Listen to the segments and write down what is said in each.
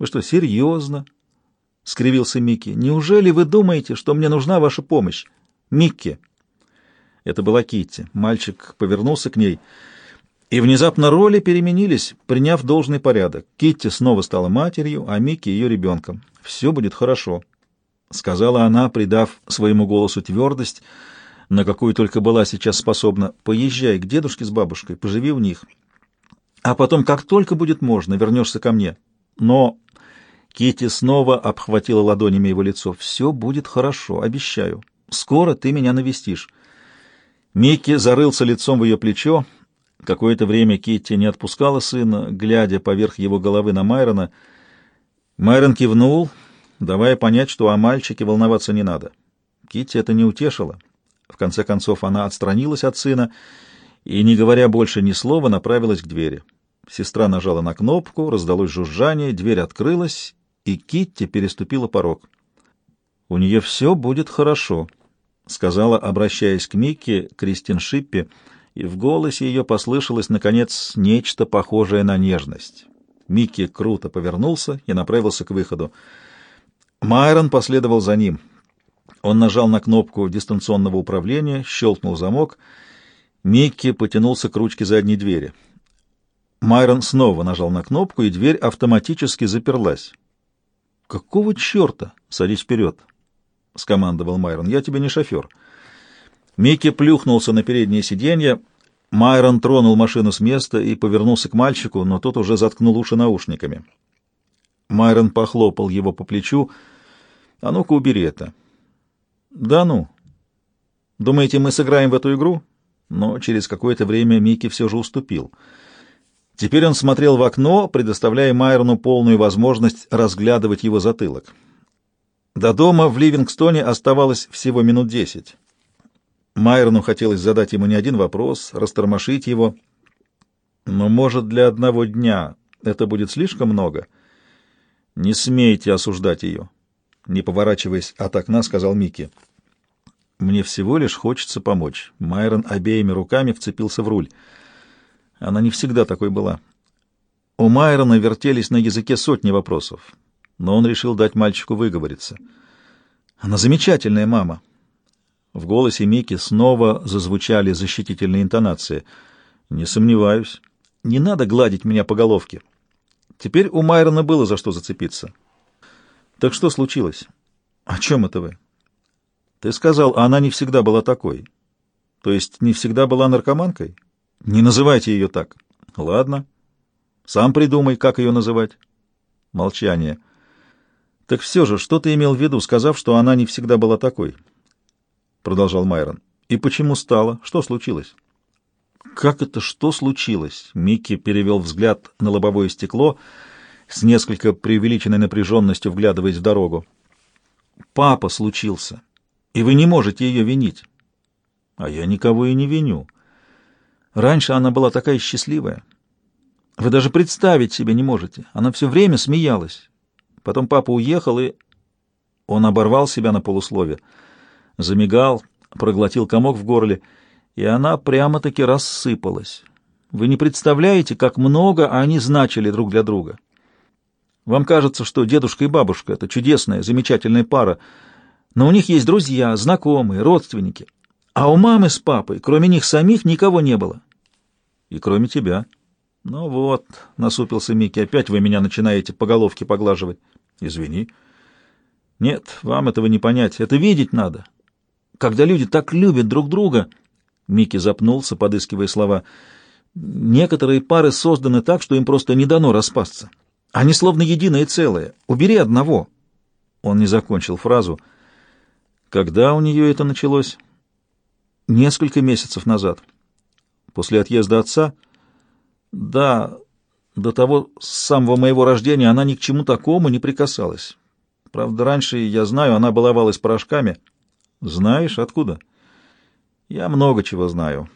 Вы что, серьезно? — скривился Микки. «Неужели вы думаете, что мне нужна ваша помощь? Микки!» Это была Китти. Мальчик повернулся к ней, и внезапно роли переменились, приняв должный порядок. Китти снова стала матерью, а Микки — ее ребенком. «Все будет хорошо», — сказала она, придав своему голосу твердость, на какую только была сейчас способна. «Поезжай к дедушке с бабушкой, поживи у них. А потом, как только будет можно, вернешься ко мне. Но Кити снова обхватила ладонями его лицо. «Все будет хорошо, обещаю. Скоро ты меня навестишь». Микки зарылся лицом в ее плечо. Какое-то время Китти не отпускала сына, глядя поверх его головы на Майрона. Майрон кивнул, давая понять, что о мальчике волноваться не надо. Китти это не утешило. В конце концов она отстранилась от сына и, не говоря больше ни слова, направилась к двери. Сестра нажала на кнопку, раздалось жужжание, дверь открылась, и Китти переступила порог. «У нее все будет хорошо», — сказала, обращаясь к Микке, Кристин Шиппи, и в голосе ее послышалось, наконец, нечто похожее на нежность. Микки круто повернулся и направился к выходу. Майрон последовал за ним. Он нажал на кнопку дистанционного управления, щелкнул замок. Микки потянулся к ручке задней двери. Майрон снова нажал на кнопку, и дверь автоматически заперлась. «Какого черта? Садись вперед!» — скомандовал Майрон. «Я тебе не шофер». Микки плюхнулся на переднее сиденье. Майрон тронул машину с места и повернулся к мальчику, но тот уже заткнул уши наушниками. Майрон похлопал его по плечу. «А ну-ка, убери это». «Да ну. Думаете, мы сыграем в эту игру?» Но через какое-то время Микки все же уступил — Теперь он смотрел в окно, предоставляя Майрону полную возможность разглядывать его затылок. До дома в Ливингстоне оставалось всего минут десять. Майрону хотелось задать ему не один вопрос, растормошить его. Но, может, для одного дня это будет слишком много? Не смейте осуждать ее. Не поворачиваясь от окна, сказал Микки. Мне всего лишь хочется помочь. Майрон обеими руками вцепился в руль. Она не всегда такой была. У Майрона вертелись на языке сотни вопросов, но он решил дать мальчику выговориться. «Она замечательная мама». В голосе Мики снова зазвучали защитительные интонации. «Не сомневаюсь. Не надо гладить меня по головке». Теперь у Майрона было за что зацепиться. «Так что случилось?» «О чем это вы?» «Ты сказал, она не всегда была такой. То есть не всегда была наркоманкой?» Не называйте ее так. Ладно. Сам придумай, как ее называть. Молчание. Так все же, что ты имел в виду, сказав, что она не всегда была такой? Продолжал Майрон. И почему стала? Что случилось? Как это что случилось? Микки перевел взгляд на лобовое стекло с несколько преувеличенной напряженностью, вглядываясь в дорогу. Папа случился, и вы не можете ее винить. А я никого и не виню. Раньше она была такая счастливая. Вы даже представить себе не можете. Она все время смеялась. Потом папа уехал, и... Он оборвал себя на полуслове. Замигал, проглотил комок в горле, и она прямо-таки рассыпалась. Вы не представляете, как много они значили друг для друга. Вам кажется, что дедушка и бабушка — это чудесная, замечательная пара, но у них есть друзья, знакомые, родственники — а у мамы с папой, кроме них самих, никого не было. И кроме тебя. Ну вот, насупился Микки, опять вы меня начинаете по головке поглаживать. Извини. Нет, вам этого не понять. Это видеть надо. Когда люди так любят друг друга... Микки запнулся, подыскивая слова. Некоторые пары созданы так, что им просто не дано распасться. Они словно единое целое. Убери одного. Он не закончил фразу. Когда у нее это началось? Несколько месяцев назад. После отъезда отца? Да, до того с самого моего рождения она ни к чему такому не прикасалась. Правда, раньше, я знаю, она баловалась порошками. Знаешь, откуда? Я много чего знаю.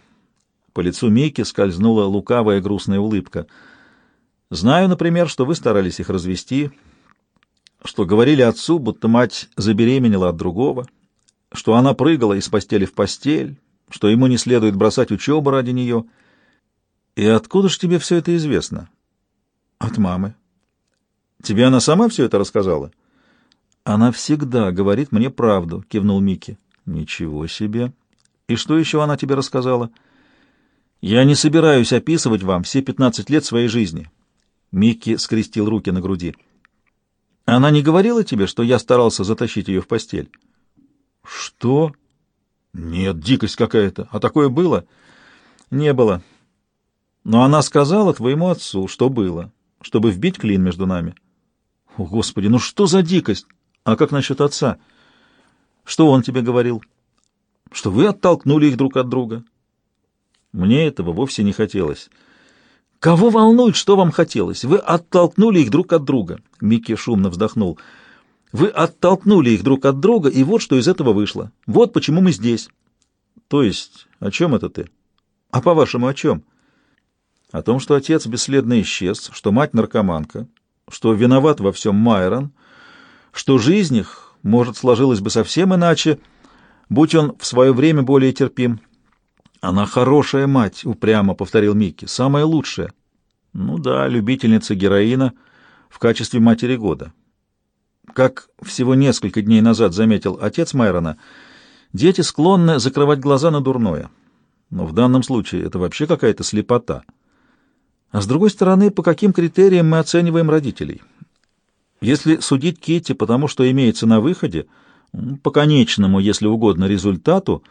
По лицу Мики скользнула лукавая грустная улыбка. Знаю, например, что вы старались их развести, что говорили отцу, будто мать забеременела от другого, что она прыгала из постели в постель, что ему не следует бросать учебу ради нее. И откуда ж тебе все это известно? От мамы. Тебе она сама все это рассказала? Она всегда говорит мне правду, кивнул Микки. Ничего себе. И что еще она тебе рассказала? Я не собираюсь описывать вам все пятнадцать лет своей жизни. Микки скрестил руки на груди. Она не говорила тебе, что я старался затащить ее в постель? Что? Нет, дикость какая-то. А такое было? Не было. Но она сказала твоему отцу, что было, чтобы вбить клин между нами. О, Господи, ну что за дикость? А как насчет отца? Что он тебе говорил? Что вы оттолкнули их друг от друга? Мне этого вовсе не хотелось. Кого волнует, что вам хотелось? Вы оттолкнули их друг от друга. Микки шумно вздохнул. Вы оттолкнули их друг от друга, и вот что из этого вышло. Вот почему мы здесь. То есть, о чем это ты? А по-вашему, о чем? О том, что отец бесследно исчез, что мать наркоманка, что виноват во всем Майрон, что жизнь их, может, сложилась бы совсем иначе, будь он в свое время более терпим. Она хорошая мать, упрямо повторил Микки, самая лучшая. Ну да, любительница героина в качестве матери года. Как всего несколько дней назад заметил отец Майрона, дети склонны закрывать глаза на дурное. Но в данном случае это вообще какая-то слепота. А с другой стороны, по каким критериям мы оцениваем родителей? Если судить Китти потому, что имеется на выходе, по конечному, если угодно, результату,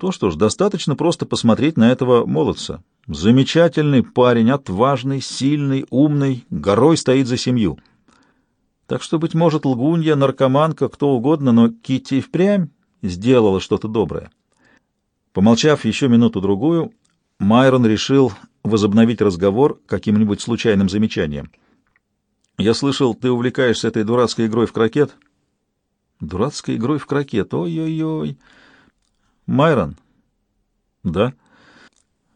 то что ж, достаточно просто посмотреть на этого молодца. Замечательный парень, отважный, сильный, умный, горой стоит за семью. Так что, быть может, лгунья, наркоманка, кто угодно, но Китти впрямь сделала что-то доброе. Помолчав еще минуту-другую, Майрон решил возобновить разговор каким-нибудь случайным замечанием. «Я слышал, ты увлекаешься этой дурацкой игрой в крокет?» «Дурацкой игрой в крокет? Ой-ой-ой!» «Майрон?» «Да?»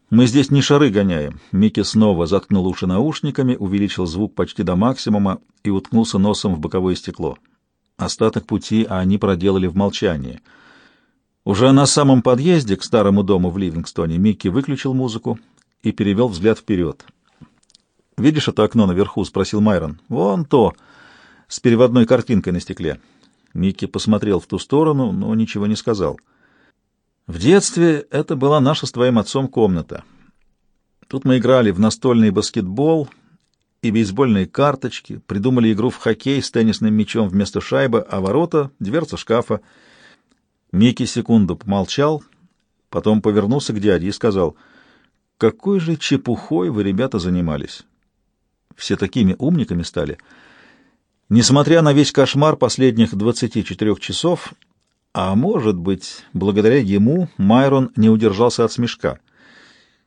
«Мы здесь не шары гоняем». Микки снова заткнул уши наушниками, увеличил звук почти до максимума и уткнулся носом в боковое стекло. Остаток пути они проделали в молчании. Уже на самом подъезде к старому дому в Ливингстоне Микки выключил музыку, и перевел взгляд вперед. «Видишь это окно наверху?» — спросил Майрон. «Вон то, с переводной картинкой на стекле». Микки посмотрел в ту сторону, но ничего не сказал. «В детстве это была наша с твоим отцом комната. Тут мы играли в настольный баскетбол и бейсбольные карточки, придумали игру в хоккей с теннисным мячом вместо шайбы, а ворота — дверца шкафа». Микки секунду помолчал, потом повернулся к дяде и сказал — какой же чепухой вы, ребята, занимались? Все такими умниками стали. Несмотря на весь кошмар последних 24 часов, а может быть, благодаря ему Майрон не удержался от смешка —